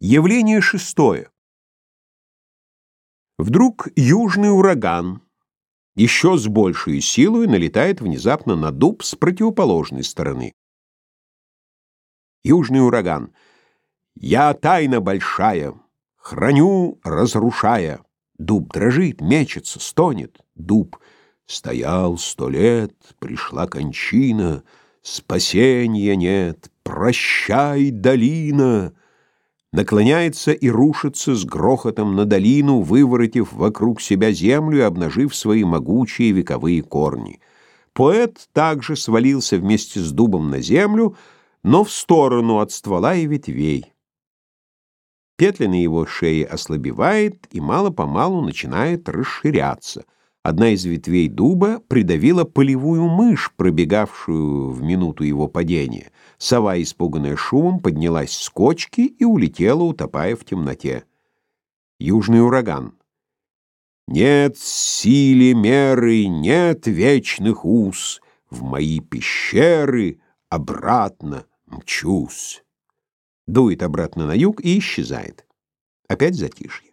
Явление шестое. Вдруг южный ураган еще с большей силой налетает внезапно на дуб с противоположной стороны. Южный ураган. Я тайна большая, храню, разрушая. Дуб дрожит, мечется, стонет. Дуб стоял сто лет, пришла кончина, спасения нет, прощай, долина наклоняется и рушится с грохотом на долину, выворотив вокруг себя землю и обнажив свои могучие вековые корни. Поэт также свалился вместе с дубом на землю, но в сторону от ствола и ветвей. Петля на его шее ослабевает и мало-помалу начинает расширяться — Одна из ветвей дуба придавила полевую мышь, пробегавшую в минуту его падения. Сова, испуганная шумом, поднялась с кочки и улетела, утопая в темноте. Южный ураган. Нет силе меры, нет вечных уз, В мои пещеры обратно мчусь. Дует обратно на юг и исчезает. Опять затишье.